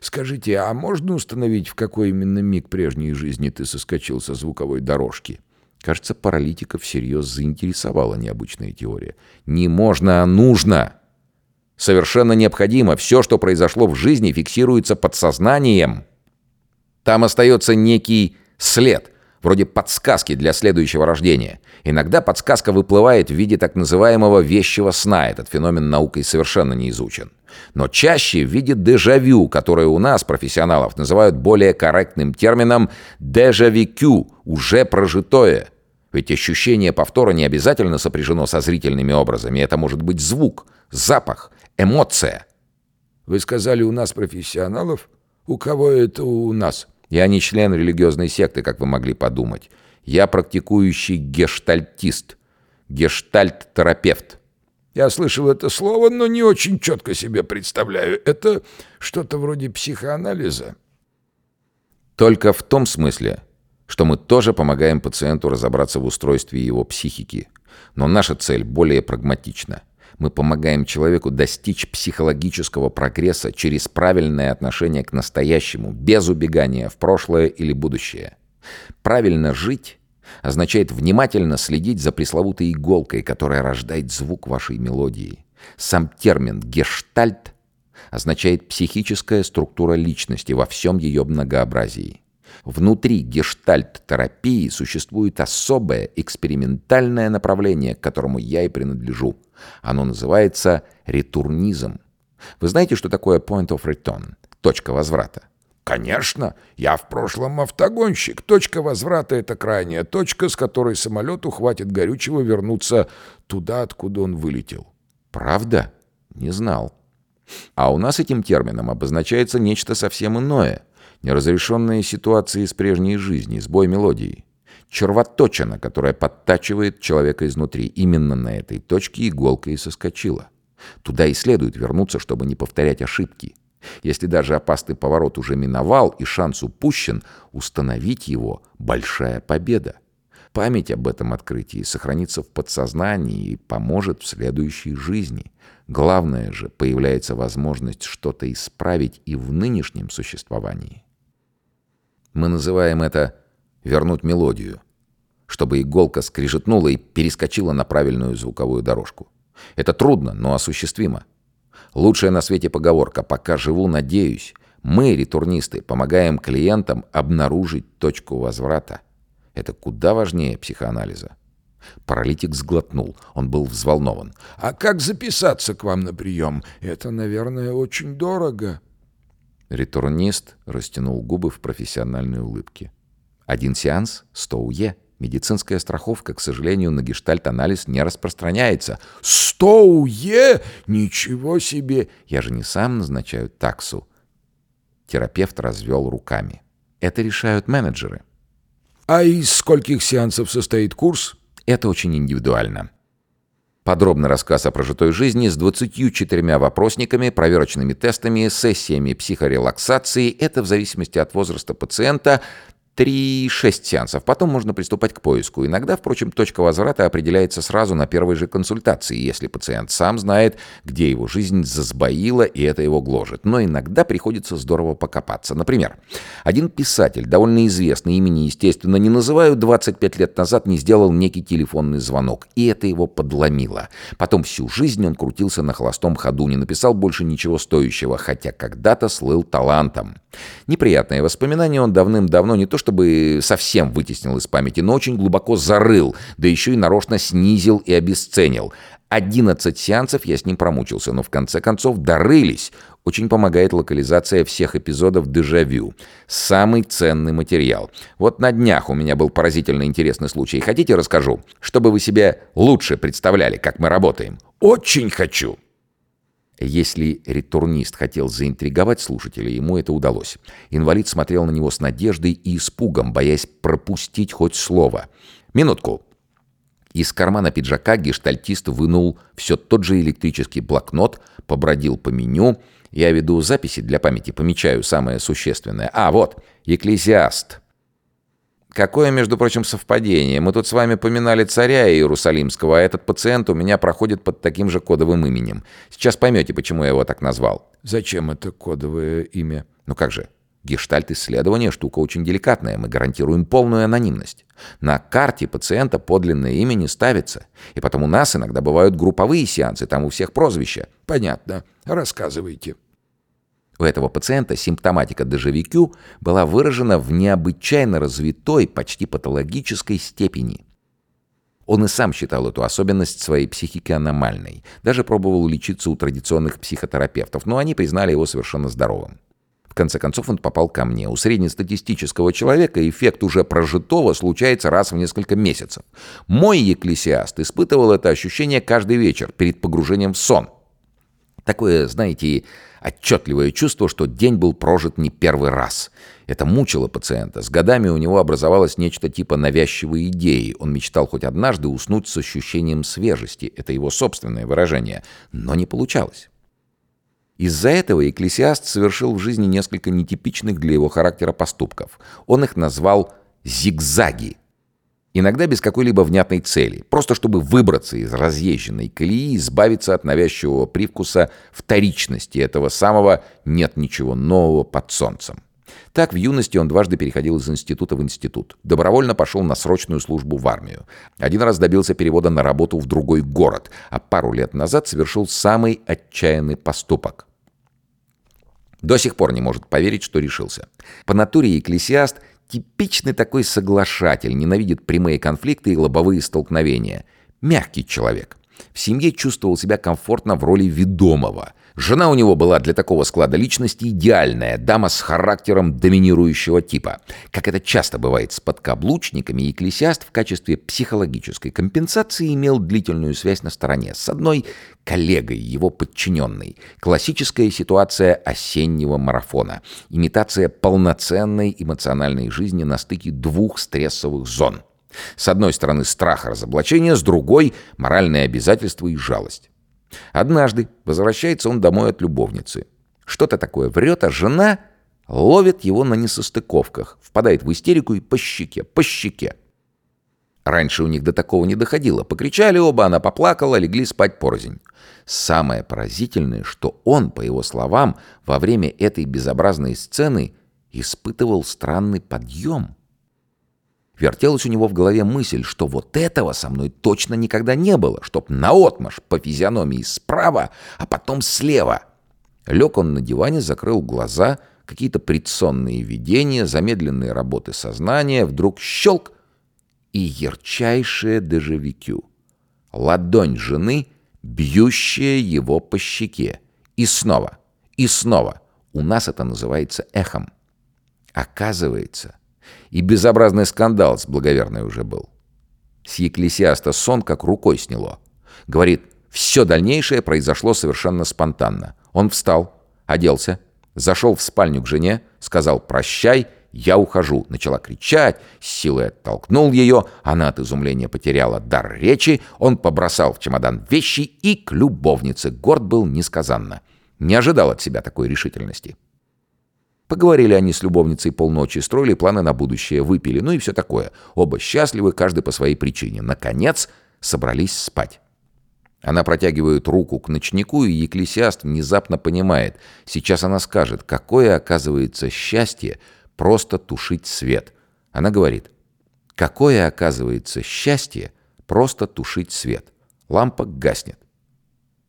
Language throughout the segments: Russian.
Скажите, а можно установить, в какой именно миг прежней жизни ты соскочил со звуковой дорожки? Кажется, паралитика всерьез заинтересовала необычная теория. Не можно, а нужно! Совершенно необходимо. Все, что произошло в жизни, фиксируется подсознанием. Там остается некий след, вроде подсказки для следующего рождения. Иногда подсказка выплывает в виде так называемого вещего сна. Этот феномен наукой совершенно не изучен. Но чаще в виде дежавю, которое у нас, профессионалов, называют более корректным термином дежавикю, уже прожитое. Ведь ощущение повтора не обязательно сопряжено со зрительными образами. Это может быть звук, запах, эмоция. Вы сказали, у нас профессионалов? У кого это у нас? Я не член религиозной секты, как вы могли подумать. Я практикующий гештальтист, гештальт-терапевт. Я слышал это слово, но не очень четко себе представляю. Это что-то вроде психоанализа. Только в том смысле, что мы тоже помогаем пациенту разобраться в устройстве его психики. Но наша цель более прагматична. Мы помогаем человеку достичь психологического прогресса через правильное отношение к настоящему, без убегания в прошлое или будущее. Правильно жить означает внимательно следить за пресловутой иголкой, которая рождает звук вашей мелодии. Сам термин «гештальт» означает психическая структура личности во всем ее многообразии. Внутри гештальт-терапии существует особое экспериментальное направление, к которому я и принадлежу. Оно называется ретурнизм. Вы знаете, что такое point of return? Точка возврата. Конечно, я в прошлом автогонщик. Точка возврата — это крайняя точка, с которой самолету хватит горючего вернуться туда, откуда он вылетел. Правда? Не знал. А у нас этим термином обозначается нечто совсем иное — неразрешенные ситуации из прежней жизни, сбой мелодии. Червоточина, которая подтачивает человека изнутри. Именно на этой точке иголка и соскочила. Туда и следует вернуться, чтобы не повторять ошибки. Если даже опасный поворот уже миновал и шанс упущен, установить его — большая победа. Память об этом открытии сохранится в подсознании и поможет в следующей жизни. Главное же, появляется возможность что-то исправить и в нынешнем существовании. Мы называем это «вернуть мелодию», чтобы иголка скрижетнула и перескочила на правильную звуковую дорожку. Это трудно, но осуществимо. Лучшая на свете поговорка «пока живу, надеюсь». Мы, ретурнисты, помогаем клиентам обнаружить точку возврата. Это куда важнее психоанализа. Паралитик сглотнул. Он был взволнован. «А как записаться к вам на прием? Это, наверное, очень дорого». Ретурнист растянул губы в профессиональной улыбке. Один сеанс — 100 УЕ. Медицинская страховка, к сожалению, на гештальт-анализ не распространяется. «Сто УЕ? Ничего себе!» Я же не сам назначаю таксу. Терапевт развел руками. Это решают менеджеры. «А из скольких сеансов состоит курс?» Это очень индивидуально. Подробный рассказ о прожитой жизни с 24 вопросниками, проверочными тестами, сессиями психорелаксации. Это в зависимости от возраста пациента 3-6 сеансов. Потом можно приступать к поиску. Иногда, впрочем, точка возврата определяется сразу на первой же консультации, если пациент сам знает, где его жизнь засбоила, и это его гложет. Но иногда приходится здорово покопаться. Например, один писатель, довольно известный, имени, естественно, не называю, 25 лет назад не сделал некий телефонный звонок, и это его подломило. Потом всю жизнь он крутился на холостом ходу, не написал больше ничего стоящего, хотя когда-то слыл талантом. Неприятное воспоминание он давным-давно не то что чтобы совсем вытеснил из памяти, но очень глубоко зарыл, да еще и нарочно снизил и обесценил. 11 сеансов я с ним промучился, но в конце концов дорылись. Очень помогает локализация всех эпизодов дежавю. Самый ценный материал. Вот на днях у меня был поразительно интересный случай. Хотите, расскажу? Чтобы вы себе лучше представляли, как мы работаем. Очень хочу. Если ретурнист хотел заинтриговать слушателя, ему это удалось. Инвалид смотрел на него с надеждой и испугом, боясь пропустить хоть слово. «Минутку!» Из кармана пиджака гештальтист вынул все тот же электрический блокнот, побродил по меню. Я веду записи для памяти, помечаю самое существенное. А, вот, «Екклезиаст». Какое, между прочим, совпадение. Мы тут с вами поминали царя Иерусалимского, а этот пациент у меня проходит под таким же кодовым именем. Сейчас поймете, почему я его так назвал. Зачем это кодовое имя? Ну как же, гештальт-исследование – штука очень деликатная, мы гарантируем полную анонимность. На карте пациента подлинное имя не ставится, и потому у нас иногда бывают групповые сеансы, там у всех прозвища. Понятно. Рассказывайте. У этого пациента симптоматика дежавикю была выражена в необычайно развитой, почти патологической степени. Он и сам считал эту особенность своей психики аномальной. Даже пробовал лечиться у традиционных психотерапевтов, но они признали его совершенно здоровым. В конце концов он попал ко мне. У среднестатистического человека эффект уже прожитого случается раз в несколько месяцев. Мой екклесиаст испытывал это ощущение каждый вечер перед погружением в сон. Такое, знаете, отчетливое чувство, что день был прожит не первый раз. Это мучило пациента. С годами у него образовалось нечто типа навязчивой идеи. Он мечтал хоть однажды уснуть с ощущением свежести. Это его собственное выражение. Но не получалось. Из-за этого экклесиаст совершил в жизни несколько нетипичных для его характера поступков. Он их назвал «зигзаги». Иногда без какой-либо внятной цели, просто чтобы выбраться из разъезженной колеи и избавиться от навязчивого привкуса вторичности этого самого «нет ничего нового под солнцем». Так в юности он дважды переходил из института в институт. Добровольно пошел на срочную службу в армию. Один раз добился перевода на работу в другой город, а пару лет назад совершил самый отчаянный поступок. До сих пор не может поверить, что решился. По натуре экклесиаст Типичный такой соглашатель, ненавидит прямые конфликты и лобовые столкновения. Мягкий человек. В семье чувствовал себя комфортно в роли ведомого. Жена у него была для такого склада личности идеальная, дама с характером доминирующего типа. Как это часто бывает с подкаблучниками, экклесиаст в качестве психологической компенсации имел длительную связь на стороне с одной коллегой, его подчиненной. Классическая ситуация осеннего марафона. Имитация полноценной эмоциональной жизни на стыке двух стрессовых зон. С одной стороны страх разоблачения, с другой — моральные обязательства и жалость. Однажды возвращается он домой от любовницы. Что-то такое врет, а жена ловит его на несостыковках, впадает в истерику и по щеке, по щеке. Раньше у них до такого не доходило. Покричали оба, она поплакала, легли спать порознь. Самое поразительное, что он, по его словам, во время этой безобразной сцены испытывал странный подъем. Вертелась у него в голове мысль, что вот этого со мной точно никогда не было, чтоб наотмашь по физиономии справа, а потом слева. Лег он на диване, закрыл глаза, какие-то предсонные видения, замедленные работы сознания, вдруг щелк и ярчайшее дежавикю. Ладонь жены, бьющая его по щеке. И снова, и снова. У нас это называется эхом. Оказывается, и безобразный скандал с благоверной уже был. С екклесиаста сон как рукой сняло. Говорит, все дальнейшее произошло совершенно спонтанно. Он встал, оделся, зашел в спальню к жене, сказал «прощай», «я ухожу», начала кричать, с силой оттолкнул ее, она от изумления потеряла дар речи, он побросал в чемодан вещи и к любовнице, горд был несказанно. Не ожидал от себя такой решительности. Поговорили они с любовницей полночи, строили планы на будущее, выпили, ну и все такое. Оба счастливы, каждый по своей причине. Наконец, собрались спать. Она протягивает руку к ночнику, и екклесиаст внезапно понимает. Сейчас она скажет, какое, оказывается, счастье просто тушить свет. Она говорит, какое, оказывается, счастье просто тушить свет. Лампа гаснет.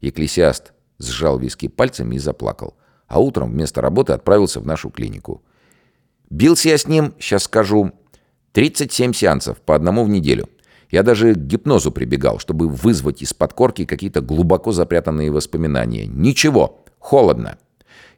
Екклесиаст сжал виски пальцами и заплакал а утром вместо работы отправился в нашу клинику. Бился я с ним, сейчас скажу, 37 сеансов, по одному в неделю. Я даже к гипнозу прибегал, чтобы вызвать из под корки какие-то глубоко запрятанные воспоминания. Ничего, холодно.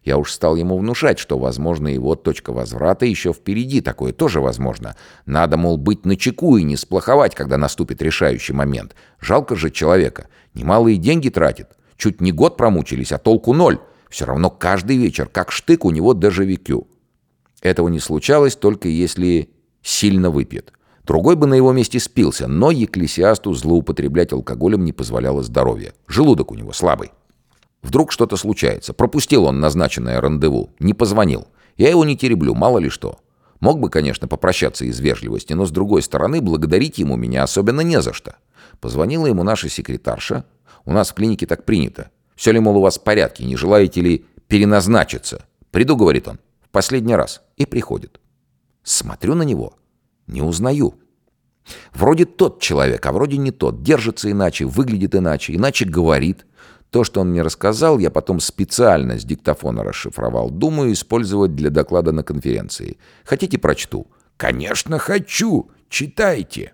Я уж стал ему внушать, что, возможно, его точка возврата еще впереди, такое тоже возможно. Надо, мол, быть начеку и не сплоховать, когда наступит решающий момент. Жалко же человека. Немалые деньги тратит. Чуть не год промучились, а толку ноль. Все равно каждый вечер, как штык, у него дежавикю. Этого не случалось, только если сильно выпьет. Другой бы на его месте спился, но екклесиасту злоупотреблять алкоголем не позволяло здоровье. Желудок у него слабый. Вдруг что-то случается. Пропустил он назначенное рандеву. Не позвонил. Я его не тереблю, мало ли что. Мог бы, конечно, попрощаться из вежливости, но, с другой стороны, благодарить ему меня особенно не за что. Позвонила ему наша секретарша. У нас в клинике так принято. Все ли, мол, у вас в порядке? Не желаете ли переназначиться? Приду, говорит он. В последний раз, и приходит. Смотрю на него, не узнаю. Вроде тот человек, а вроде не тот. Держится иначе, выглядит иначе, иначе говорит. То, что он мне рассказал, я потом специально с диктофона расшифровал. Думаю использовать для доклада на конференции. Хотите, прочту? «Конечно, хочу! Читайте!»